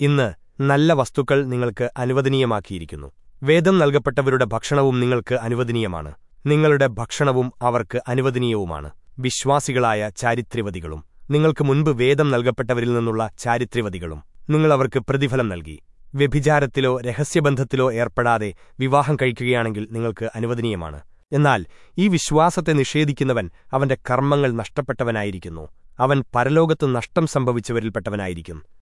ഇന്ന് നല്ല വസ്തുക്കൾ നിങ്ങൾക്ക് അനുവദനീയമാക്കിയിരിക്കുന്നു. വേദം നൽകപ്പെട്ടവരുടെ ഭക്ഷണവും നിങ്ങൾക്ക് അനുവദനീയമാണ്. നിങ്ങളുടെ ഭക്ഷണവും അവർക്ക് അനുവദനീയവുമാണ്. വിശ്വാസികളായ ചാരിത്ര്യവതികളും നിങ്ങൾക്ക് മുൻപ് വേദം നൽകപ്പെട്ടവരിൽ നിന്നുള്ള ചാരിത്ര്യവതികളും നിങ്ങളവർക്ക് പ്രതിഫലം നൽകി. വ്യഭിചാരത്തിലോ രഹസ്യബന്ധത്തിലോ ഏർപ്പെടാതെ വിവാഹം കഴിക്കുകയാണെങ്കിൽ നിങ്ങൾക്ക് അനുവദനീയമാണ്. എന്നാൽ ഈ വിശ്വാസത്തെ നിഷേധിക്കുന്നവൻ അവന്റെ കർമ്മങ്ങൾ നഷ്ടപ്പെട്ടവനായിരിക്കുന്നു. അവൻ പരലോകത്ത് നഷ്ടം സംഭവിച്ചവരിൽപ്പെട്ടവനായിരിക്കും.